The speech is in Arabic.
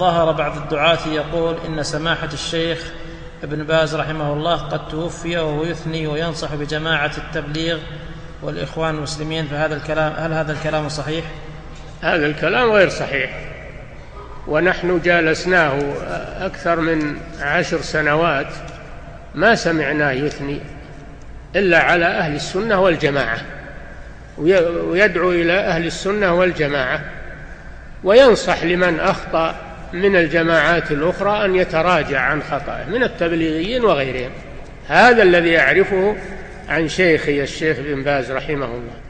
ظهر بعض الدعاة يقول إن سماحة الشيخ ابن باز رحمه الله قد توفي وهو يثني وينصح بجماعة التبليغ والإخوان المسلمين فهذا الكلام هل هذا الكلام صحيح؟ هذا الكلام غير صحيح ونحن جالسناه أكثر من عشر سنوات ما سمعناه يثني إلا على أهل السنة والجماعة ويدعو إلى أهل السنة والجماعة وينصح لمن أخطأ من الجماعات الأخرى أن يتراجع عن خطأه من التبليغيين وغيرهم. هذا الذي أعرفه عن شيخي الشيخ بن باز رحمه الله.